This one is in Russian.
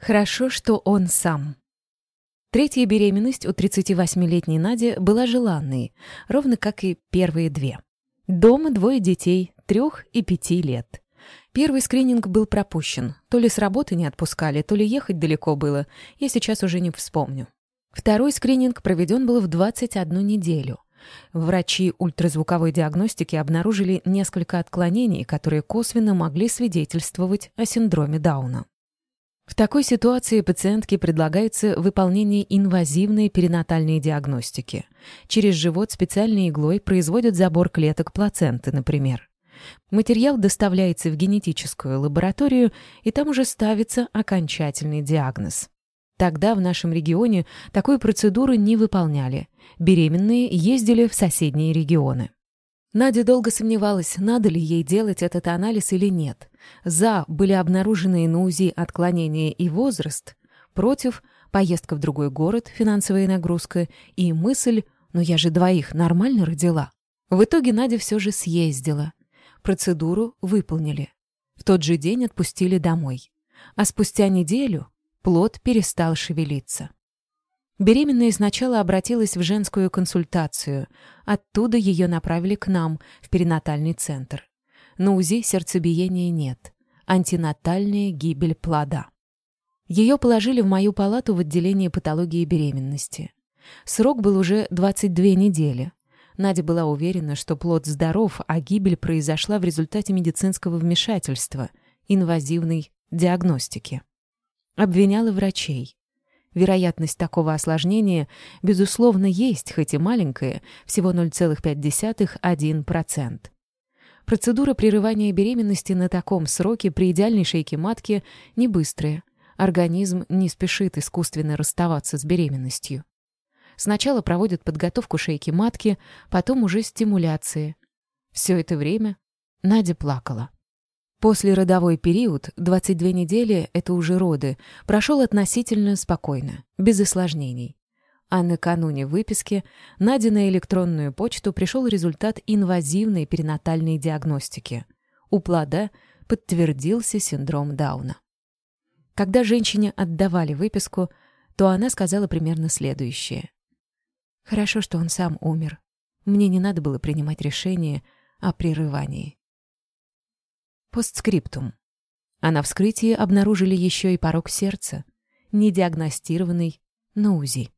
Хорошо, что он сам. Третья беременность у 38-летней Нади была желанной, ровно как и первые две. Дома двое детей, трех и пяти лет. Первый скрининг был пропущен. То ли с работы не отпускали, то ли ехать далеко было. Я сейчас уже не вспомню. Второй скрининг проведен был в 21 неделю. Врачи ультразвуковой диагностики обнаружили несколько отклонений, которые косвенно могли свидетельствовать о синдроме Дауна. В такой ситуации пациентке предлагается выполнение инвазивной перинатальной диагностики. Через живот специальной иглой производят забор клеток плаценты, например. Материал доставляется в генетическую лабораторию, и там уже ставится окончательный диагноз. Тогда в нашем регионе такую процедуру не выполняли. Беременные ездили в соседние регионы. Надя долго сомневалась, надо ли ей делать этот анализ или нет. За были обнаруженные на УЗИ отклонения и возраст, против – поездка в другой город, финансовая нагрузка и мысль «ну я же двоих нормально родила». В итоге Надя все же съездила. Процедуру выполнили. В тот же день отпустили домой. А спустя неделю плод перестал шевелиться. Беременная сначала обратилась в женскую консультацию. Оттуда ее направили к нам, в перинатальный центр. На УЗИ сердцебиения нет. Антинатальная гибель плода. Ее положили в мою палату в отделении патологии беременности. Срок был уже 22 недели. Надя была уверена, что плод здоров, а гибель произошла в результате медицинского вмешательства, инвазивной диагностики. Обвиняла врачей. Вероятность такого осложнения, безусловно, есть, хоть и маленькая, всего 0,5-1%. Процедура прерывания беременности на таком сроке при идеальной шейке матки не быстрая. Организм не спешит искусственно расставаться с беременностью. Сначала проводят подготовку шейки матки, потом уже стимуляции. Все это время Надя плакала. После родовой период, 22 недели, это уже роды, прошел относительно спокойно, без осложнений. А накануне выписки Наде на электронную почту пришел результат инвазивной перинатальной диагностики. У плода подтвердился синдром Дауна. Когда женщине отдавали выписку, то она сказала примерно следующее. «Хорошо, что он сам умер. Мне не надо было принимать решение о прерывании». Постскриптум. А на вскрытии обнаружили еще и порог сердца, недиагностированный на УЗИ.